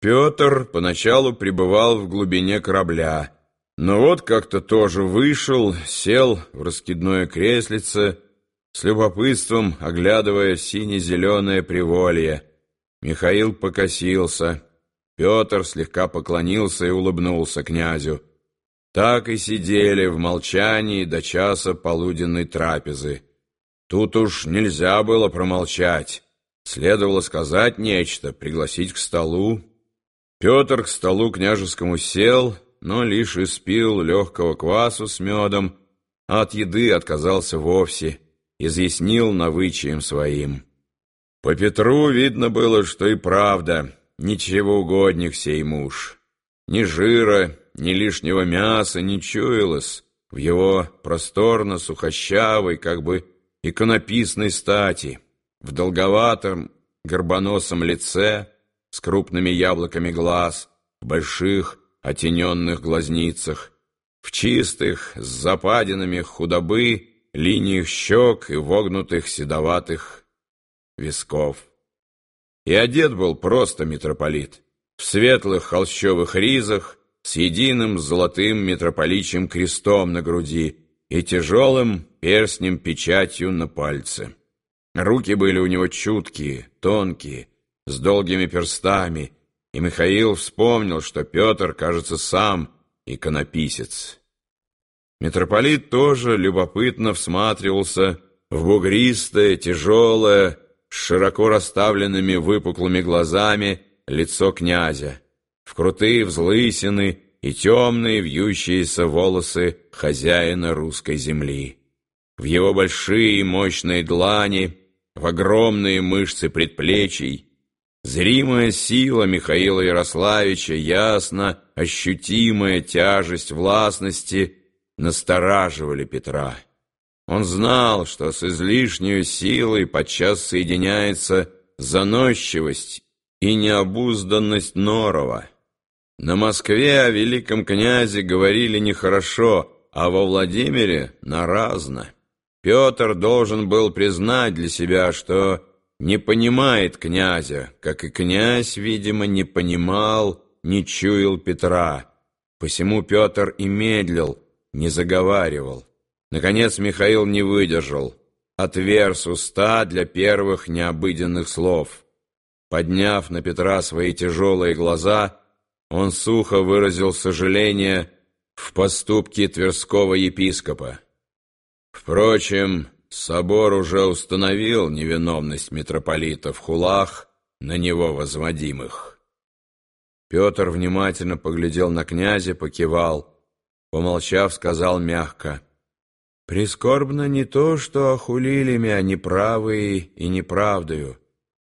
Петр поначалу пребывал в глубине корабля, но вот как-то тоже вышел, сел в раскидное креслице, с любопытством оглядывая сине-зеленое приволье. Михаил покосился. Петр слегка поклонился и улыбнулся князю. Так и сидели в молчании до часа полуденной трапезы. Тут уж нельзя было промолчать. Следовало сказать нечто, пригласить к столу. Петр к столу княжескому сел, но лишь испил легкого квасу с медом, а от еды отказался вовсе, изъяснил навычием своим. По Петру видно было, что и правда, ничего угодник сей муж. Ни жира, ни лишнего мяса не чуялось в его просторно-сухощавой, как бы иконописной стати, в долговатом горбоносом лице, с крупными яблоками глаз, в больших отененных глазницах, в чистых, с западинами худобы, линиях щек и вогнутых седоватых висков. И одет был просто митрополит, в светлых холщовых ризах, с единым золотым митрополичьим крестом на груди и тяжелым перстнем-печатью на пальце. Руки были у него чуткие, тонкие, с долгими перстами, и Михаил вспомнил, что Петр, кажется, сам иконописец. Митрополит тоже любопытно всматривался в бугристое, тяжелое, с широко расставленными выпуклыми глазами лицо князя, в крутые взлысины и темные вьющиеся волосы хозяина русской земли, в его большие мощные длани, в огромные мышцы предплечий, Зримая сила Михаила Ярославича, ясно ощутимая тяжесть властности настораживали Петра. Он знал, что с излишней силой подчас соединяется заносчивость и необузданность Норова. На Москве о великом князе говорили нехорошо, а во Владимире — наразно. Петр должен был признать для себя, что не понимает князя, как и князь, видимо, не понимал, не чуял Петра. Посему Петр и медлил, не заговаривал. Наконец Михаил не выдержал, отверз уста для первых необыденных слов. Подняв на Петра свои тяжелые глаза, он сухо выразил сожаление в поступке Тверского епископа. Впрочем, Собор уже установил невиновность митрополита в хулах, на него возводимых. Петр внимательно поглядел на князя, покивал. Помолчав, сказал мягко, «Прискорбно не то, что охулили меня неправые и неправдою.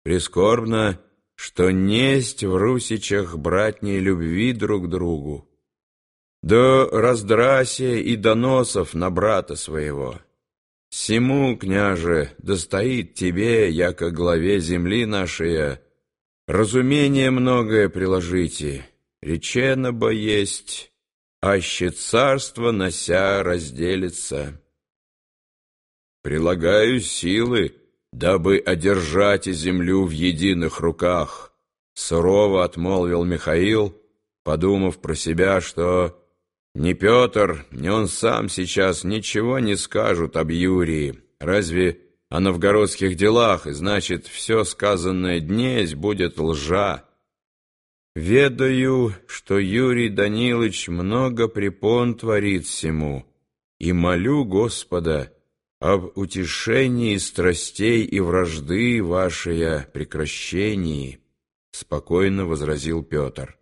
Прискорбно, что несть в русичах братней любви друг другу, до раздрасия и доносов на брата своего». Сему, княже, достоит тебе, яко главе земли нашей, разумение многое приложите, речено бо есть, аще царство нося разделится. Прилагаю силы, дабы одержать землю в единых руках, сурово отмолвил Михаил, подумав про себя, что ни Петр, ни он сам сейчас ничего не скажут об Юрии. Разве о новгородских делах, и значит, все сказанное днесь будет лжа. Ведаю, что Юрий Данилович много препон творит всему, и молю Господа об утешении страстей и вражды вашей прекращении, спокойно возразил Петр.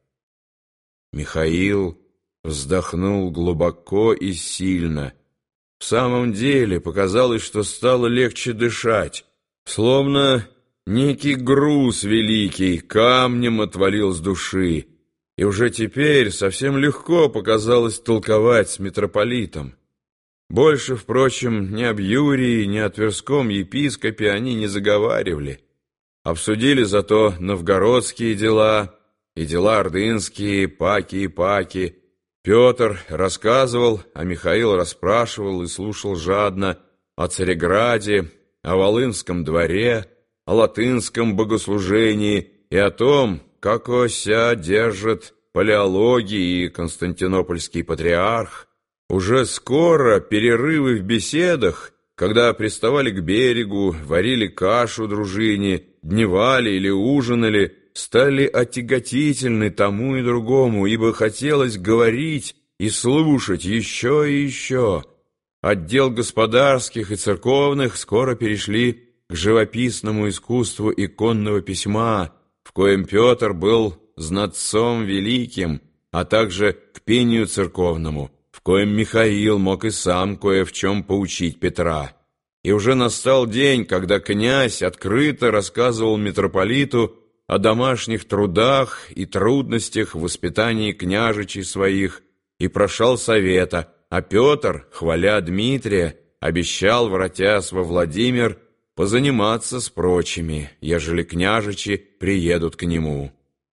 Михаил вздохнул глубоко и сильно. В самом деле показалось, что стало легче дышать, словно некий груз великий камнем отвалил с души, и уже теперь совсем легко показалось толковать с митрополитом. Больше, впрочем, ни об Юрии, ни о Тверском епископе они не заговаривали. Обсудили зато новгородские дела и дела ордынские, паки и паки, Петр рассказывал, а Михаил расспрашивал и слушал жадно о Цареграде, о Волынском дворе, о латынском богослужении и о том, как ося держит палеологии и константинопольский патриарх, уже скоро перерывы в беседах, когда приставали к берегу, варили кашу дружине, дневали или ужинали, стали отяготительны тому и другому, ибо хотелось говорить и слушать еще и еще. Отдел господарских и церковных скоро перешли к живописному искусству иконного письма, в коем Петр был знатцом великим, а также к пению церковному, в коем Михаил мог и сам кое в чем поучить Петра. И уже настал день, когда князь открыто рассказывал митрополиту о домашних трудах и трудностях в воспитании княжичей своих и прошел совета, а Петр, хваля Дмитрия, обещал, воротясь во Владимир, позаниматься с прочими, ежели княжичи приедут к нему.